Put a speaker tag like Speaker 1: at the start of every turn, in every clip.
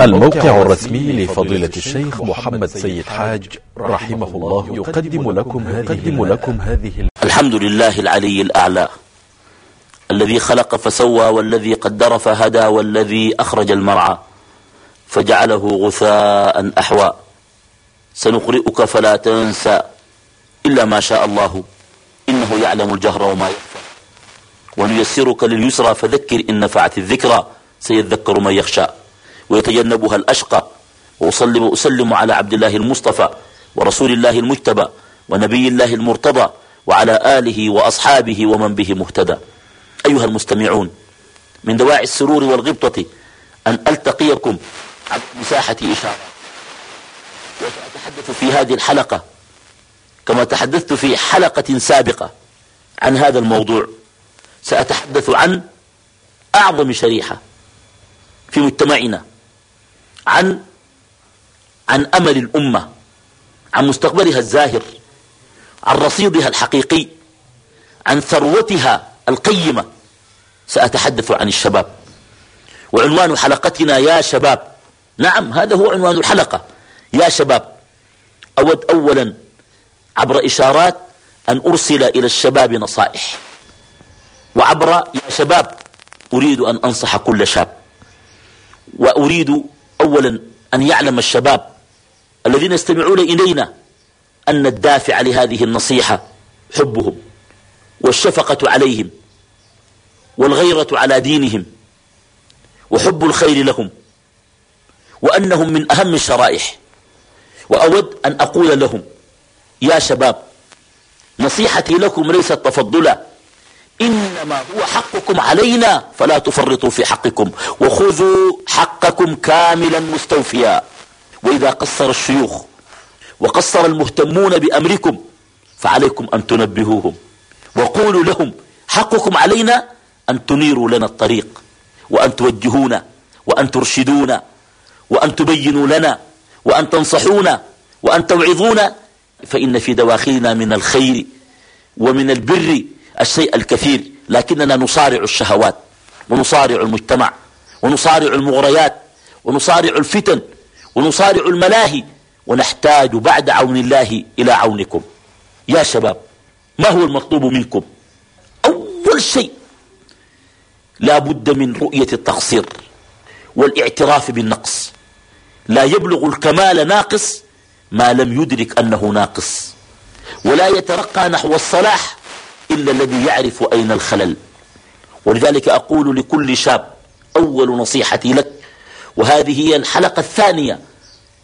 Speaker 1: الموقع الرسمي لفضيلة الشيخ محمد سيد حاج رحمه الله يقدم لكم يقدم لكم هذه
Speaker 2: الحمد لله العلي الأعلى الذي خلق فسوى والذي قدر فهدى والذي أخرج المرعى فجعله غثاء أحوى. سنقرئك فلا تنسى إلا ما شاء الله إنه يعلم الجهر وما يخفى. ونيسرك لليسرى فذكر إن نفعت الذكرى سيذكر من يخشى. ويتجنبها الأشقى. وأصلي وأسلم على عبد الله المصطفى ورسول الله المجتبى ونبي الله المرتضى وعلى آله وأصحابه ومن به مهتدى. أيها المستمعون من دواعي السرور والغبطة أن ألتقيكم على مساحة إشارة. وسأتحدث في هذه الحلقة؟ كما تحدثت في حلقة سابقة عن هذا الموضوع سأتحدث عن أعظم شريحة في مجتمعنا. عن عن أمل الأمة عن مستقبلها الزاهر عن رصيدها الحقيقي عن ثروتها القيمة. سأتحدث عن الشباب. وعنوان حلقتنا يا شباب. نعم هذا هو عنوان الحلقة. يا شباب أود أولا عبر إشارات أن أرسل إلى الشباب نصائح. وعبر يا شباب أريد أن أنصح كل شاب. وأريد أولا أن يعلم الشباب الذين يستمعون إلينا أن الدافع لهذه النصيحة حبهم والشفقة عليهم والغيرة على دينهم وحب الخير لهم وأنهم من أهم الشرائح وأود أن أقول لهم يا شباب نصيحتي لكم ليست تفضلا إنما هو حقكم علينا فلا تفرطوا في حقكم وخذوا حقكم كاملا مستوفيا. وإذا قصر الشيوخ وقصر المهتمون بأمركم فعليكم أن تنبهوهم وقولوا لهم حقكم علينا أن تنيروا لنا الطريق وأن توجهونا وأن ترشدونا وأن تبينوا لنا وأن تنصحونا وأن توعظونا. فإن في دواخلنا من الخير ومن البر الشيء الكثير لكننا نصارع الشهوات ونصارع المجتمع ونصارع المغريات ونصارع الفتن ونصارع الملاهي ونحتاج بعد عون الله إلى عونكم. يا شباب ما هو المطلوب منكم؟ أول شيء لا بد من رؤية التقصير والاعتراف بالنقص. لا يبلغ الكمال ناقص ما لم يدرك أنه ناقص ولا يترقى نحو الصلاح إلا الذي يعرف أين الخلل. ولذلك أقول لكل شاب أول نصيحتي لك وهذه هي الحلقة الثانية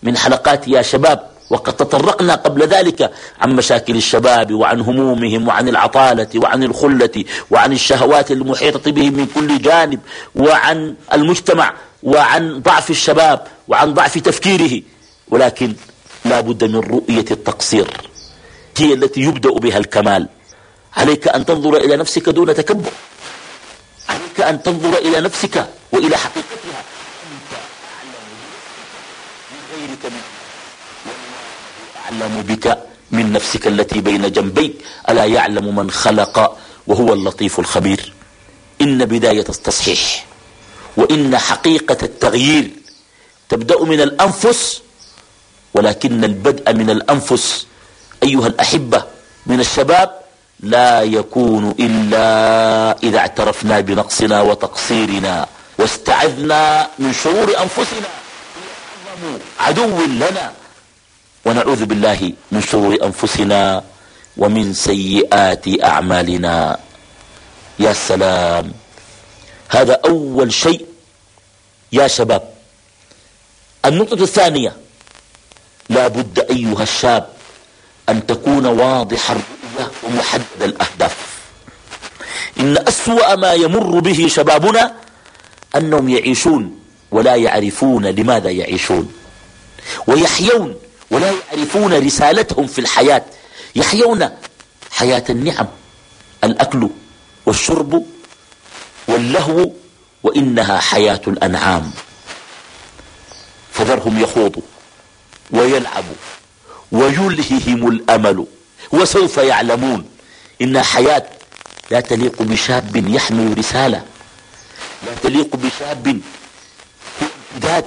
Speaker 2: من حلقات يا شباب وقد تطرقنا قبل ذلك عن مشاكل الشباب وعن همومهم وعن العطالة وعن الخلة وعن الشهوات المحيطة بهم من كل جانب وعن المجتمع وعن ضعف الشباب وعن ضعف تفكيره. ولكن لا بد من رؤية التقصير هي التي يبدأ بها الكمال. عليك أن تنظر إلى نفسك دون تكبر. عليك أن تنظر إلى نفسك وإلى حقيقتها. أنت أعلم من غيرك من أعلم بك من نفسك التي بين جنبيك. ألا يعلم من خلق وهو اللطيف الخبير. إن بداية التصحيح وإن حقيقة التغيير تبدأ من الأنفس ولكن البدء من الأنفس أيها الأحبة من الشباب لا يكون إلا إذا اعترفنا بنقصنا وتقصيرنا واستعذنا من شرور أنفسنا. عدو لنا. ونعوذ بالله من شرور أنفسنا ومن سيئات أعمالنا. يا سلام. هذا أول شيء. يا شباب. النقطة الثانية. لا بد أيها الشاب أن تكون واضح الرؤية ومحدد الأهداف. إن أسوأ ما يمر به شبابنا أنهم يعيشون ولا يعرفون لماذا يعيشون. ويحيون ولا يعرفون رسالتهم في الحياة. يحيون حياة النعم الأكل والشرب واللهو وإنها حياة الأنعام. فذرهم يخوضوا ويلعبوا ويلههم الأمل. وسوف يعلمون إن حياة لا تليق بشاب يحمل رسالة لا تليق بشاب في امتداد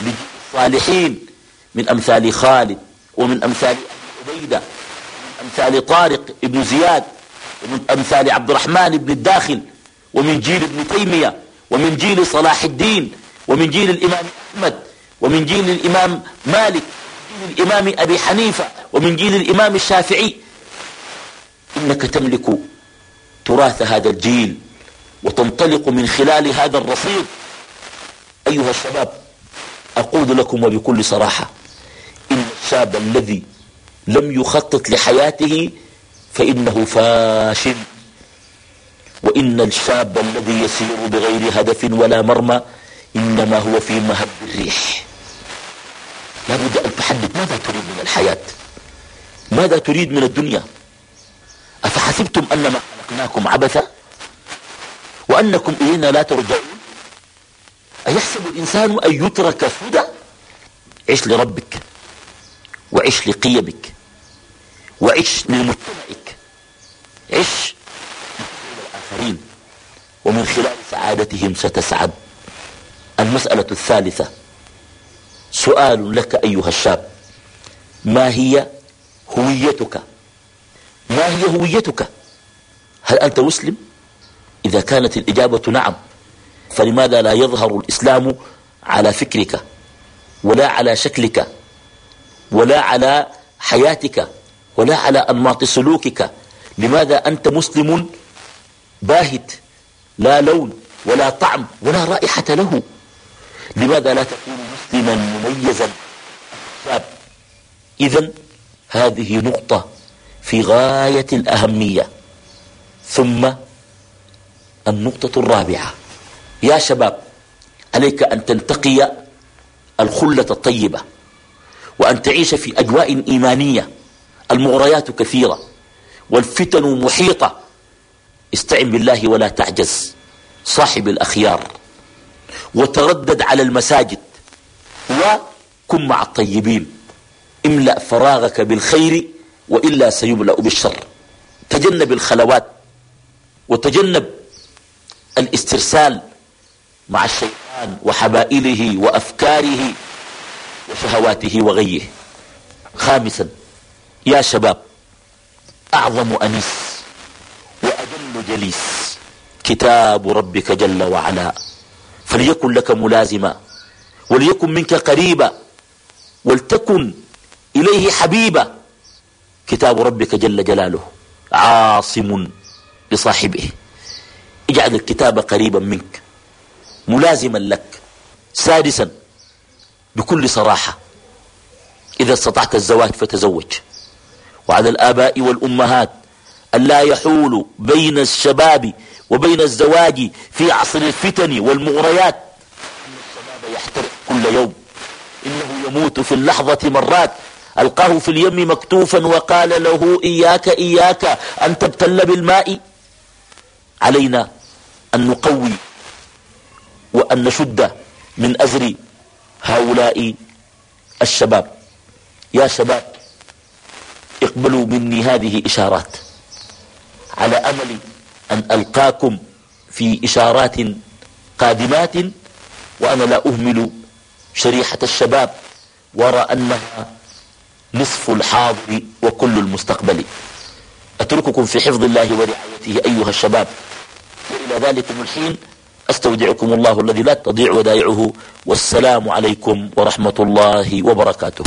Speaker 2: للصالحين من أمثال خالد ومن أمثال عبيدة من أمثال طارق ابن زياد ومن أمثال عبد الرحمن بن الداخل ومن جيل ابن تيمية ومن جيل صلاح الدين ومن جيل الإمام أحمد ومن جيل الإمام مالك ومن جيل الإمام أبي حنيفة ومن جيل الإمام الشافعي. إنك تملك تراث هذا الجيل وتنطلق من خلال هذا الرصيد. أيها الشباب أقول لكم وبكل صراحة إن الشاب الذي لم يخطط لحياته فإنه فاشل. وإن الشاب الذي يسير بغير هدف ولا مرمى إنما هو في مهب الريح. لابد أن تحدد ماذا تريد من الحياة. ماذا تريد من الدنيا؟ أفحسبتم أنما خلقناكم عبثا؟ وأنكم إلينا لا ترجعون؟ أيحسب الإنسان أن يترك سدى؟ عش لربك وعش لقيمك وعش لمجتمعك. عش الآخرين ومن خلال سعادتهم ستسعد. المسألة الثالثة سؤال لك أيها الشاب. ما هي هويتك؟ ما هي هويتك؟ هل أنت مسلم؟ إذا كانت الإجابة نعم فلماذا لا يظهر الإسلام على فكرك؟ ولا على شكلك؟ ولا على حياتك؟ ولا على أنماط سلوكك؟ لماذا أنت مسلم باهت لا لون ولا طعم ولا رائحة له؟ لماذا لا تكون مسلما مميزا. شاب إذا هذه نقطة في غاية الأهمية. ثم النقطة الرابعة. يا شباب عليك أن تنتقي الخلة الطيبة وأن تعيش في أجواء إيمانية. المغريات كثيرة والفتن محيطة. استعن بالله ولا تعجز صاحب الأخيار وتردد على المساجد. وكن مع الطيبين. املأ فراغك بالخير وإلا سيملأ بالشر. تجنب الخلوات وتجنب الاسترسال مع الشيطان وحبائله وأفكاره وشهواته وغيه. خامسا يا شباب أعظم أنيس وأجل جليس. كتاب ربك جل وعلا. فليكن لك ملازما. وليكن منك قريبا ولتكن إليه حبيبا. كتاب ربك جل جلاله عاصم لصاحبه. اجعل الكتاب قريبا منك ملازما لك سادسا بكل صراحة. إذا استطعت الزواج فتزوج. وعلى الآباء والأمهات أن لا يحول بين الشباب وبين الزواج في عصر الفتن والمغريات. الشباب يحترق كل يوم. إنه يموت في اللحظة مرات. ألقاه في اليم مكتوفا وقال له إياك إياك أن تبتل بالماء. علينا أن نقوي وأن نشد من أزر هؤلاء الشباب. يا شباب اقبلوا مني هذه إشارات على أمل أن ألقاكم في إشارات قادمات وأنا لا أهمل شريحة الشباب وأرى أنها نصف الحاضر وكل المستقبل. أترككم في حفظ الله ورعايته أيها الشباب. وإلى ذلكم الحين أستودعكم الله الذي لا تضيع ودائعه. والسلام عليكم ورحمة الله وبركاته.